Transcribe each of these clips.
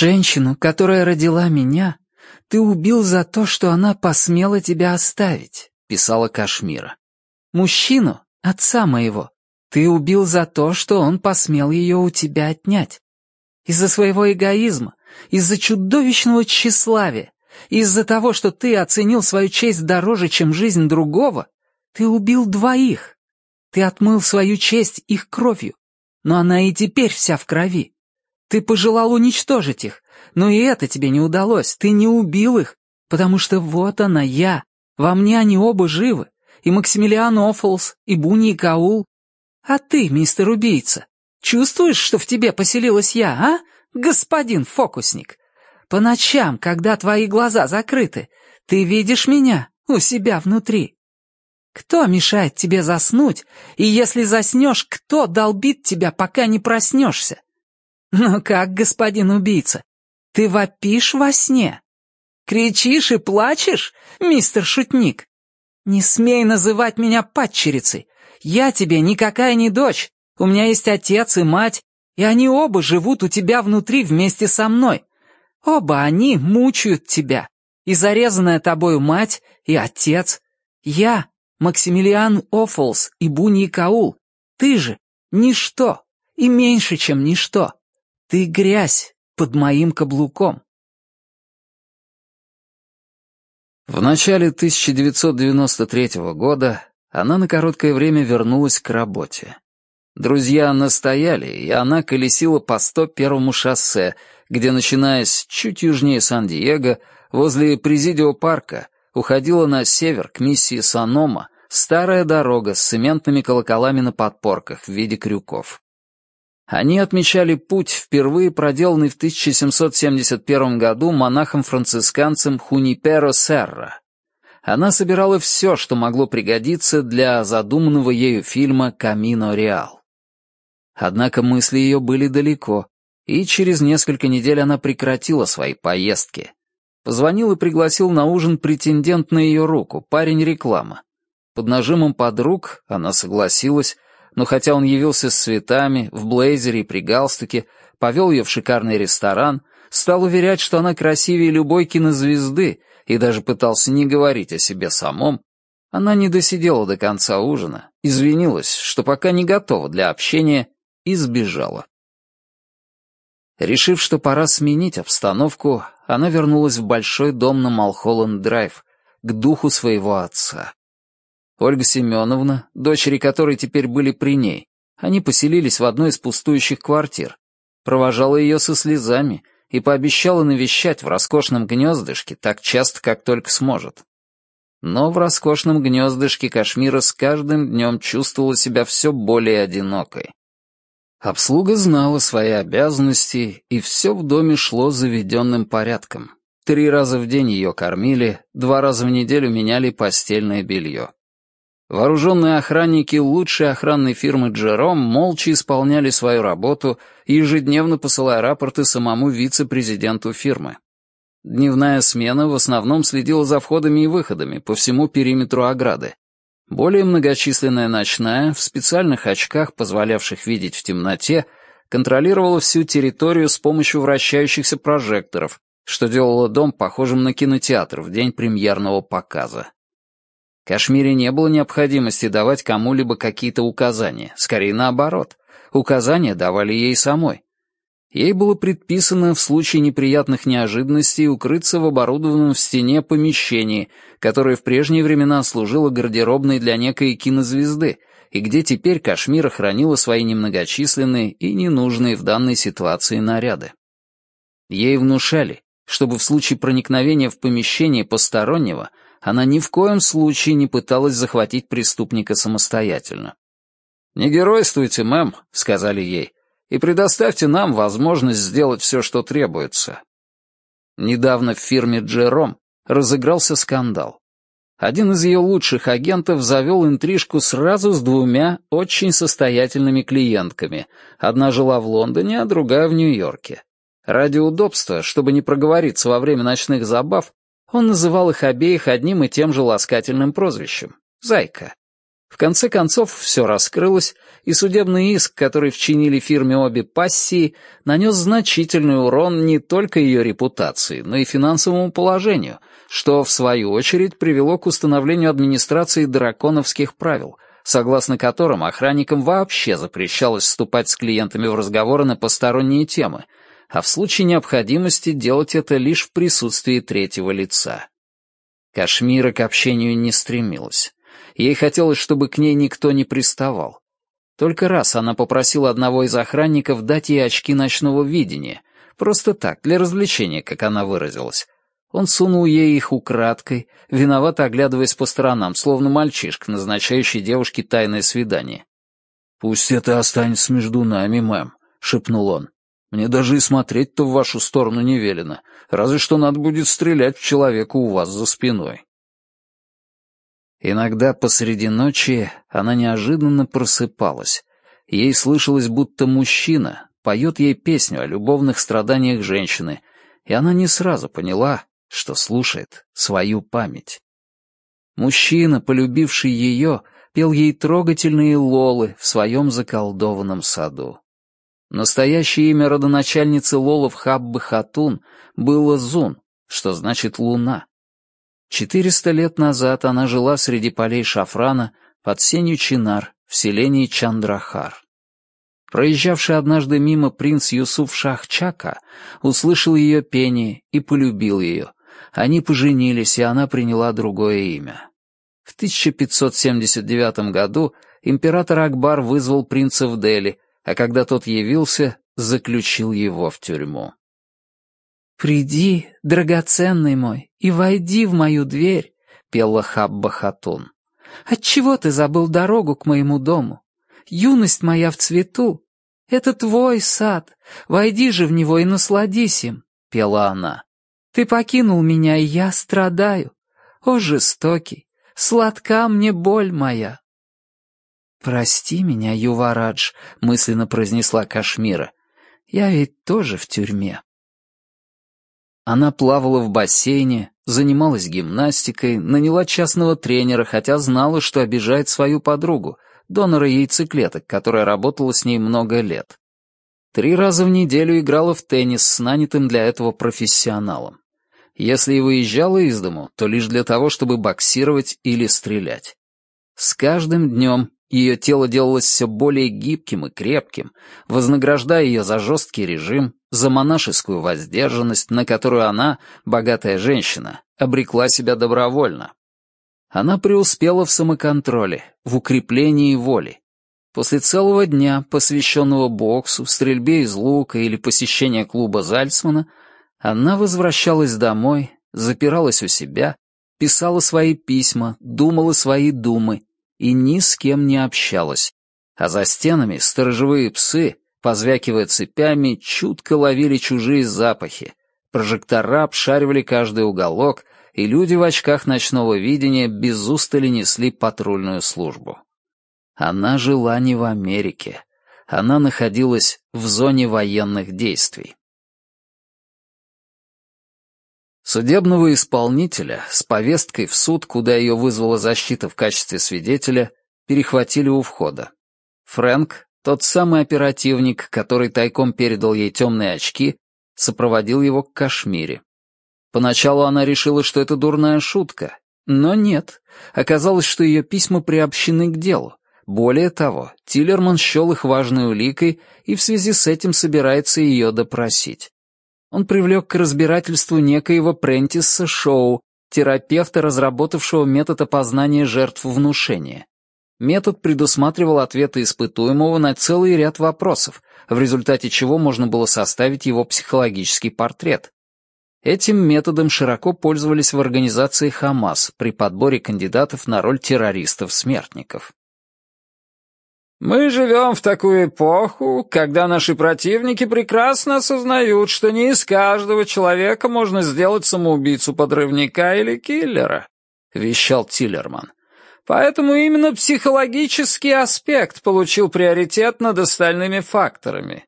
«Женщину, которая родила меня, ты убил за то, что она посмела тебя оставить», — писала Кашмира. «Мужчину, отца моего, ты убил за то, что он посмел ее у тебя отнять. Из-за своего эгоизма, из-за чудовищного тщеславия, из-за того, что ты оценил свою честь дороже, чем жизнь другого, ты убил двоих. Ты отмыл свою честь их кровью, но она и теперь вся в крови. Ты пожелал уничтожить их, но и это тебе не удалось, ты не убил их, потому что вот она, я, во мне они оба живы, и Максимилиан Оффлс, и Буни и Каул. А ты, мистер убийца, чувствуешь, что в тебе поселилась я, а, господин фокусник? По ночам, когда твои глаза закрыты, ты видишь меня у себя внутри. Кто мешает тебе заснуть, и если заснешь, кто долбит тебя, пока не проснешься? Ну как, господин убийца, ты вопишь во сне? Кричишь и плачешь, мистер шутник? Не смей называть меня падчерицей. Я тебе никакая не дочь. У меня есть отец и мать, и они оба живут у тебя внутри вместе со мной. Оба они мучают тебя. И зарезанная тобою мать, и отец. Я, Максимилиан Оффлс и Буни Каул. Ты же ничто и меньше, чем ничто. Ты грязь под моим каблуком. В начале 1993 года она на короткое время вернулась к работе. Друзья настояли, и она колесила по 101-му шоссе, где, начинаясь чуть южнее Сан-Диего, возле Президио парка, уходила на север к миссии Санома старая дорога с цементными колоколами на подпорках в виде крюков. Они отмечали путь, впервые проделанный в 1771 году монахом-францисканцем Хуниперо Серра. Она собирала все, что могло пригодиться для задуманного ею фильма «Камино Реал». Однако мысли ее были далеко, и через несколько недель она прекратила свои поездки. Позвонил и пригласил на ужин претендент на ее руку, парень реклама. Под нажимом подруг она согласилась, но хотя он явился с цветами, в блейзере и при галстуке, повел ее в шикарный ресторан, стал уверять, что она красивее любой кинозвезды, и даже пытался не говорить о себе самом, она не досидела до конца ужина, извинилась, что пока не готова для общения, и сбежала. Решив, что пора сменить обстановку, она вернулась в большой дом на Малхолланд-драйв, к духу своего отца. Ольга Семеновна, дочери которой теперь были при ней, они поселились в одной из пустующих квартир, провожала ее со слезами и пообещала навещать в роскошном гнездышке так часто, как только сможет. Но в роскошном гнездышке Кашмира с каждым днем чувствовала себя все более одинокой. Обслуга знала свои обязанности, и все в доме шло заведенным порядком. Три раза в день ее кормили, два раза в неделю меняли постельное белье. Вооруженные охранники лучшей охранной фирмы «Джером» молча исполняли свою работу, ежедневно посылая рапорты самому вице-президенту фирмы. Дневная смена в основном следила за входами и выходами по всему периметру ограды. Более многочисленная ночная, в специальных очках, позволявших видеть в темноте, контролировала всю территорию с помощью вращающихся прожекторов, что делало дом похожим на кинотеатр в день премьерного показа. Кашмире не было необходимости давать кому-либо какие-то указания, скорее наоборот. Указания давали ей самой. Ей было предписано в случае неприятных неожиданностей укрыться в оборудованном в стене помещении, которое в прежние времена служило гардеробной для некой кинозвезды, и где теперь Кашмира хранила свои немногочисленные и ненужные в данной ситуации наряды. Ей внушали, чтобы в случае проникновения в помещение постороннего — она ни в коем случае не пыталась захватить преступника самостоятельно. «Не геройствуйте, мэм», — сказали ей, «и предоставьте нам возможность сделать все, что требуется». Недавно в фирме «Джером» разыгрался скандал. Один из ее лучших агентов завел интрижку сразу с двумя очень состоятельными клиентками. Одна жила в Лондоне, а другая в Нью-Йорке. Ради удобства, чтобы не проговориться во время ночных забав, он называл их обеих одним и тем же ласкательным прозвищем — «Зайка». В конце концов, все раскрылось, и судебный иск, который вчинили фирме обе пассии, нанес значительный урон не только ее репутации, но и финансовому положению, что, в свою очередь, привело к установлению администрации драконовских правил, согласно которым охранникам вообще запрещалось вступать с клиентами в разговоры на посторонние темы, а в случае необходимости делать это лишь в присутствии третьего лица. Кашмира к общению не стремилась. Ей хотелось, чтобы к ней никто не приставал. Только раз она попросила одного из охранников дать ей очки ночного видения, просто так, для развлечения, как она выразилась. Он сунул ей их украдкой, виновато оглядываясь по сторонам, словно мальчишка, назначающий девушке тайное свидание. «Пусть это останется между нами, мэм», — шепнул он. «Мне даже и смотреть-то в вашу сторону не велено, разве что надо будет стрелять в человека у вас за спиной». Иногда посреди ночи она неожиданно просыпалась. Ей слышалось, будто мужчина поет ей песню о любовных страданиях женщины, и она не сразу поняла, что слушает свою память. Мужчина, полюбивший ее, пел ей трогательные лолы в своем заколдованном саду. Настоящее имя родоначальницы лолов Хаббы Хатун было Зун, что значит «луна». Четыреста лет назад она жила среди полей шафрана под сенью чинар в селении Чандрахар. Проезжавший однажды мимо принц Юсуф Шахчака услышал ее пение и полюбил ее. Они поженились, и она приняла другое имя. В 1579 году император Акбар вызвал принца в Дели, а когда тот явился, заключил его в тюрьму. «Приди, драгоценный мой, и войди в мою дверь», — пела Хабба Хатун. «Отчего ты забыл дорогу к моему дому? Юность моя в цвету. Это твой сад. Войди же в него и насладись им», — пела она. «Ты покинул меня, и я страдаю. О, жестокий, сладка мне боль моя». «Прости меня, Юварадж», — мысленно произнесла Кашмира. «Я ведь тоже в тюрьме». Она плавала в бассейне, занималась гимнастикой, наняла частного тренера, хотя знала, что обижает свою подругу, донора яйцеклеток, которая работала с ней много лет. Три раза в неделю играла в теннис с нанятым для этого профессионалом. Если и выезжала из дому, то лишь для того, чтобы боксировать или стрелять. С каждым днем ее тело делалось все более гибким и крепким, вознаграждая ее за жесткий режим, за монашескую воздержанность, на которую она, богатая женщина, обрекла себя добровольно. Она преуспела в самоконтроле, в укреплении воли. После целого дня, посвященного боксу, стрельбе из лука или посещения клуба Зальцмана, она возвращалась домой, запиралась у себя, писала свои письма, думала свои думы и ни с кем не общалась. А за стенами сторожевые псы, позвякивая цепями, чутко ловили чужие запахи. Прожектора обшаривали каждый уголок, и люди в очках ночного видения без устали несли патрульную службу. Она жила не в Америке. Она находилась в зоне военных действий. Судебного исполнителя с повесткой в суд, куда ее вызвала защита в качестве свидетеля, перехватили у входа. Фрэнк, тот самый оперативник, который тайком передал ей темные очки, сопроводил его к Кашмире. Поначалу она решила, что это дурная шутка, но нет. Оказалось, что ее письма приобщены к делу. Более того, Тиллерман счел их важной уликой и в связи с этим собирается ее допросить он привлек к разбирательству некоего Прентиса Шоу, терапевта, разработавшего метод опознания жертв внушения. Метод предусматривал ответы испытуемого на целый ряд вопросов, в результате чего можно было составить его психологический портрет. Этим методом широко пользовались в организации «Хамас» при подборе кандидатов на роль террористов-смертников. Мы живем в такую эпоху, когда наши противники прекрасно осознают, что не из каждого человека можно сделать самоубийцу-подрывника или киллера», — вещал Тиллерман. «Поэтому именно психологический аспект получил приоритет над остальными факторами.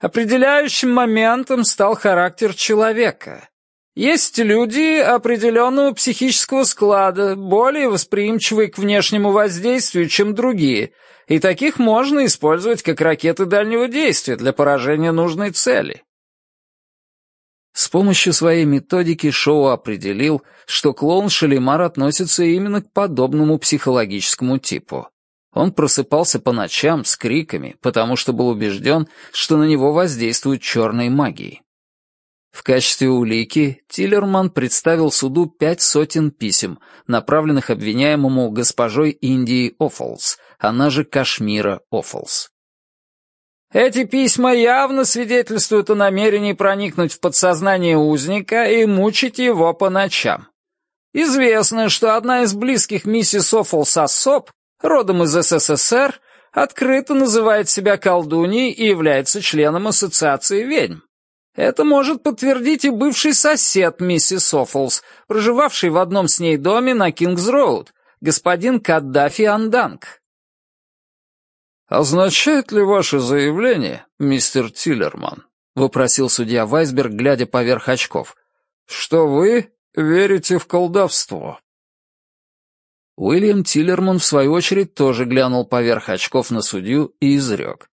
Определяющим моментом стал характер человека. Есть люди определенного психического склада, более восприимчивые к внешнему воздействию, чем другие, и таких можно использовать как ракеты дальнего действия для поражения нужной цели. С помощью своей методики Шоу определил, что клоун Шалимар относится именно к подобному психологическому типу. Он просыпался по ночам с криками, потому что был убежден, что на него воздействуют черной магией. В качестве улики Тиллерман представил суду пять сотен писем, направленных обвиняемому госпожой Индии Оффолс, она же Кашмира Оффолс. Эти письма явно свидетельствуют о намерении проникнуть в подсознание узника и мучить его по ночам. Известно, что одна из близких миссис Оффолс особ, родом из СССР, открыто называет себя колдуньей и является членом Ассоциации ведьм. Это может подтвердить и бывший сосед миссис Оффлс, проживавший в одном с ней доме на Кингс-Роуд, господин Каддафи Анданг. «Означает ли ваше заявление, мистер Тиллерман?» — вопросил судья Вайсберг, глядя поверх очков. «Что вы верите в колдовство?» Уильям Тиллерман, в свою очередь, тоже глянул поверх очков на судью и изрек.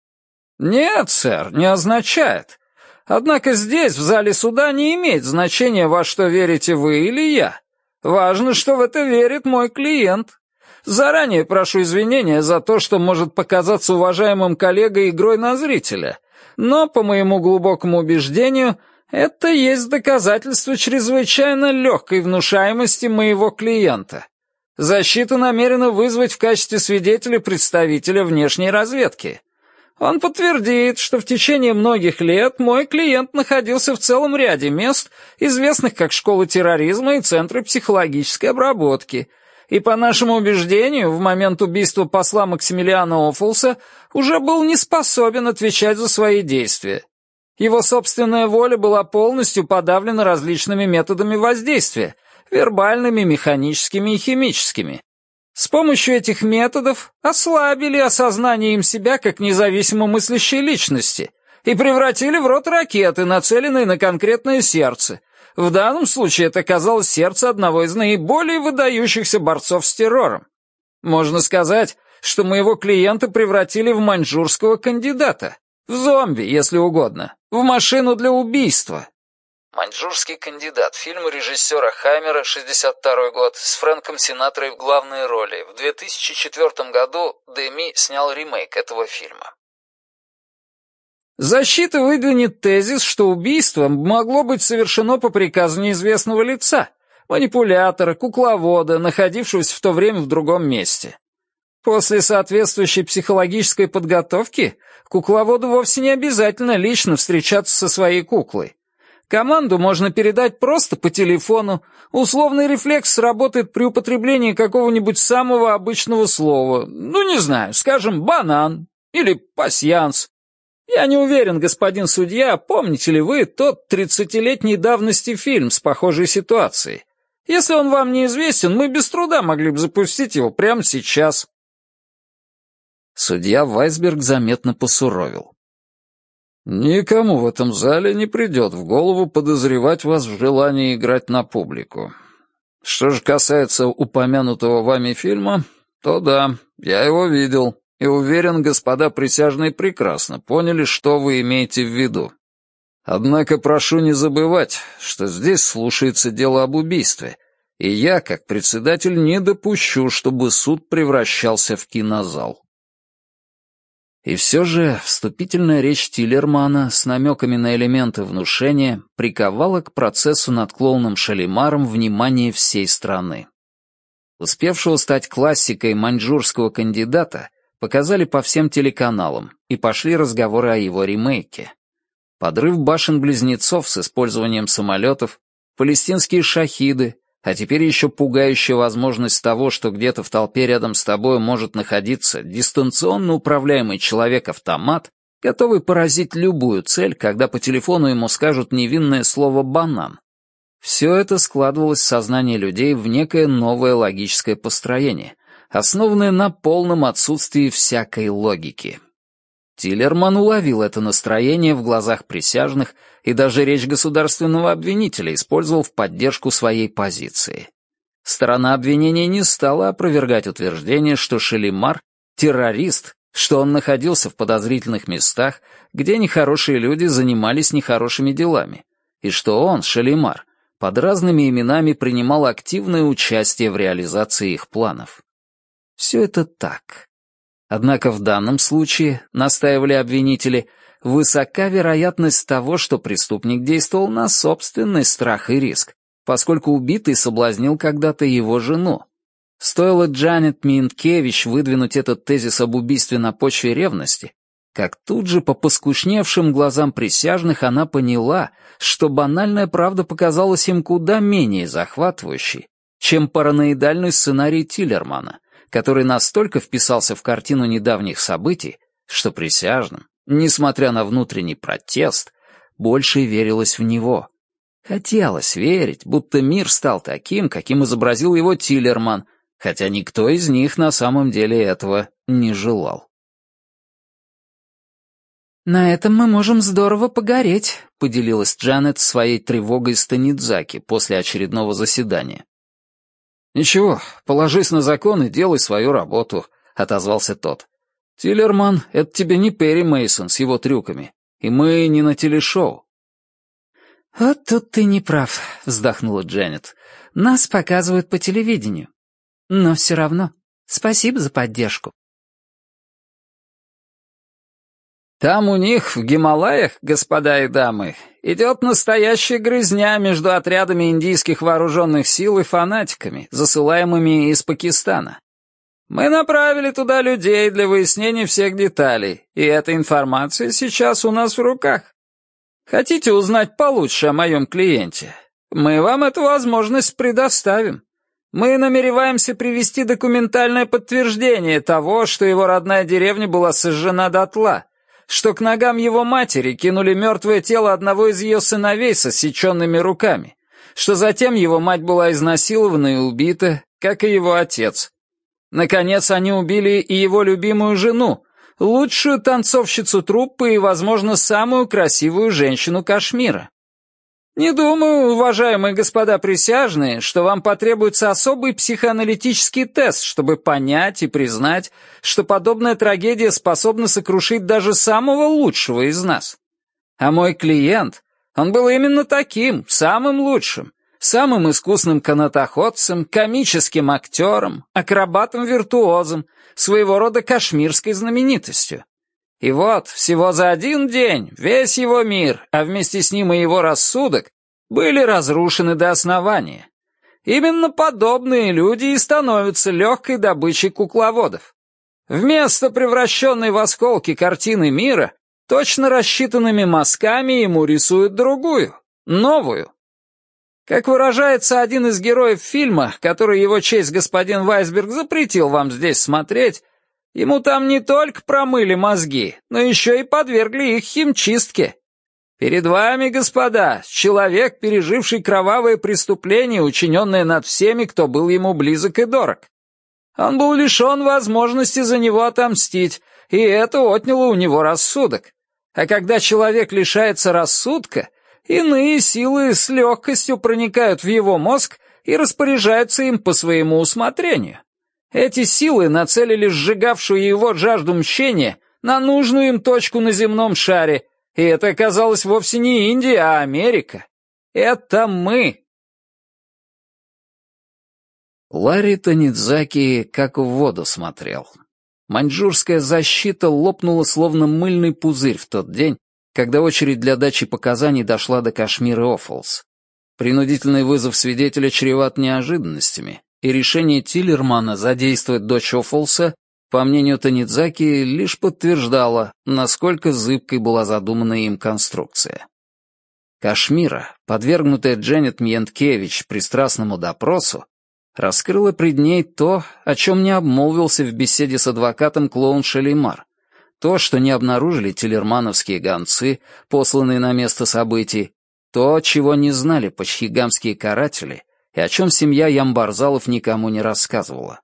«Нет, сэр, не означает. Однако здесь, в зале суда, не имеет значения, во что верите вы или я. Важно, что в это верит мой клиент. Заранее прошу извинения за то, что может показаться уважаемым коллегой игрой на зрителя. Но, по моему глубокому убеждению, это есть доказательство чрезвычайно легкой внушаемости моего клиента. Защита намерена вызвать в качестве свидетеля представителя внешней разведки. Он подтвердит, что в течение многих лет мой клиент находился в целом ряде мест, известных как школы терроризма и центры психологической обработки, и, по нашему убеждению, в момент убийства посла Максимилиана Оффулса уже был не способен отвечать за свои действия. Его собственная воля была полностью подавлена различными методами воздействия — вербальными, механическими и химическими. С помощью этих методов ослабили осознание им себя как независимо мыслящей личности и превратили в рот ракеты, нацеленные на конкретное сердце. В данном случае это оказалось сердце одного из наиболее выдающихся борцов с террором. Можно сказать, что моего клиента превратили в маньчжурского кандидата, в зомби, если угодно, в машину для убийства, «Маньчжурский кандидат» — фильм режиссера Хаймера, 62 год, с Фрэнком Синатрой в главной роли. В 2004 году Дэми снял ремейк этого фильма. Защита выдвинет тезис, что убийство могло быть совершено по приказу неизвестного лица, манипулятора, кукловода, находившегося в то время в другом месте. После соответствующей психологической подготовки кукловоду вовсе не обязательно лично встречаться со своей куклой. Команду можно передать просто по телефону. Условный рефлекс сработает при употреблении какого-нибудь самого обычного слова. Ну, не знаю, скажем, банан или пасьянс. Я не уверен, господин судья, помните ли вы тот тридцатилетней давности фильм с похожей ситуацией? Если он вам неизвестен, мы без труда могли бы запустить его прямо сейчас. Судья Вайсберг заметно посуровил. Никому в этом зале не придет в голову подозревать вас в желании играть на публику. Что же касается упомянутого вами фильма, то да, я его видел, и уверен, господа присяжные прекрасно поняли, что вы имеете в виду. Однако прошу не забывать, что здесь слушается дело об убийстве, и я, как председатель, не допущу, чтобы суд превращался в кинозал. И все же вступительная речь Тиллермана с намеками на элементы внушения приковала к процессу над клоуном Шалимаром внимание всей страны. Успевшего стать классикой маньчжурского кандидата показали по всем телеканалам, и пошли разговоры о его ремейке. Подрыв башен-близнецов с использованием самолетов, палестинские шахиды, а теперь еще пугающая возможность того, что где-то в толпе рядом с тобой может находиться дистанционно управляемый человек-автомат, готовый поразить любую цель, когда по телефону ему скажут невинное слово «банан». Все это складывалось в сознании людей в некое новое логическое построение, основанное на полном отсутствии всякой логики. Тиллерман уловил это настроение в глазах присяжных и даже речь государственного обвинителя использовал в поддержку своей позиции. Сторона обвинения не стала опровергать утверждение, что Шелимар — террорист, что он находился в подозрительных местах, где нехорошие люди занимались нехорошими делами, и что он, Шалимар, под разными именами принимал активное участие в реализации их планов. Все это так. Однако в данном случае, настаивали обвинители, высока вероятность того, что преступник действовал на собственный страх и риск, поскольку убитый соблазнил когда-то его жену. Стоило Джанет Минкевич выдвинуть этот тезис об убийстве на почве ревности, как тут же по поскушневшим глазам присяжных она поняла, что банальная правда показалась им куда менее захватывающей, чем параноидальный сценарий Тиллермана, который настолько вписался в картину недавних событий, что присяжным, несмотря на внутренний протест, больше верилось в него. Хотелось верить, будто мир стал таким, каким изобразил его Тиллерман, хотя никто из них на самом деле этого не желал. «На этом мы можем здорово погореть», — поделилась Джанет своей тревогой с Танидзаки после очередного заседания. «Ничего, положись на закон и делай свою работу», — отозвался тот. «Тиллерман, это тебе не Перри Мейсон с его трюками, и мы не на телешоу». «Вот тут ты не прав», — вздохнула Джанет. «Нас показывают по телевидению. Но все равно, спасибо за поддержку». Там у них, в Гималаях, господа и дамы, идет настоящая грызня между отрядами индийских вооруженных сил и фанатиками, засылаемыми из Пакистана. Мы направили туда людей для выяснения всех деталей, и эта информация сейчас у нас в руках. Хотите узнать получше о моем клиенте? Мы вам эту возможность предоставим. Мы намереваемся привести документальное подтверждение того, что его родная деревня была сожжена дотла, что к ногам его матери кинули мертвое тело одного из ее сыновей с осеченными руками, что затем его мать была изнасилована и убита, как и его отец. Наконец, они убили и его любимую жену, лучшую танцовщицу труппы и, возможно, самую красивую женщину Кашмира. Не думаю, уважаемые господа присяжные, что вам потребуется особый психоаналитический тест, чтобы понять и признать, что подобная трагедия способна сокрушить даже самого лучшего из нас. А мой клиент, он был именно таким, самым лучшим, самым искусным канатоходцем, комическим актером, акробатом-виртуозом, своего рода кашмирской знаменитостью. И вот, всего за один день весь его мир, а вместе с ним и его рассудок, были разрушены до основания. Именно подобные люди и становятся легкой добычей кукловодов. Вместо превращенной в осколки картины мира, точно рассчитанными мазками ему рисуют другую, новую. Как выражается один из героев фильма, который его честь господин Вайсберг запретил вам здесь смотреть, Ему там не только промыли мозги, но еще и подвергли их химчистке. Перед вами, господа, человек, переживший кровавое преступление, учиненное над всеми, кто был ему близок и дорог. Он был лишен возможности за него отомстить, и это отняло у него рассудок. А когда человек лишается рассудка, иные силы с легкостью проникают в его мозг и распоряжаются им по своему усмотрению. Эти силы нацелили сжигавшую его жажду мщения на нужную им точку на земном шаре, и это оказалось вовсе не Индия, а Америка. Это мы. Ларри Танидзаки как в воду смотрел. Маньчжурская защита лопнула словно мыльный пузырь в тот день, когда очередь для дачи показаний дошла до Кашмира Оффлс. Принудительный вызов свидетеля чреват неожиданностями, и решение Тиллермана задействовать дочь Оффолса, по мнению Танидзаки, лишь подтверждало, насколько зыбкой была задумана им конструкция. Кашмира, подвергнутая Дженнет Мьенткевич пристрастному допросу, раскрыла пред ней то, о чем не обмолвился в беседе с адвокатом клоун Шалимар, то, что не обнаружили телермановские гонцы, посланные на место событий, то, чего не знали почхигамские каратели и о чем семья Ямбарзалов никому не рассказывала.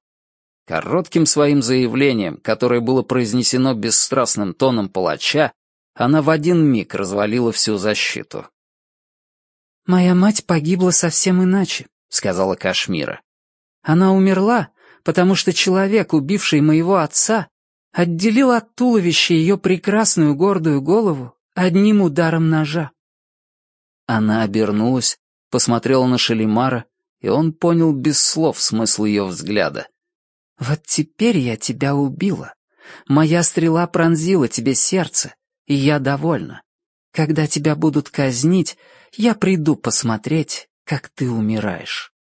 Коротким своим заявлением, которое было произнесено бесстрастным тоном палача, она в один миг развалила всю защиту. «Моя мать погибла совсем иначе», — сказала Кашмира. «Она умерла, потому что человек, убивший моего отца, отделил от туловища ее прекрасную гордую голову одним ударом ножа». Она обернулась, посмотрела на Шалимара, и он понял без слов смысл ее взгляда. «Вот теперь я тебя убила. Моя стрела пронзила тебе сердце, и я довольна. Когда тебя будут казнить, я приду посмотреть, как ты умираешь».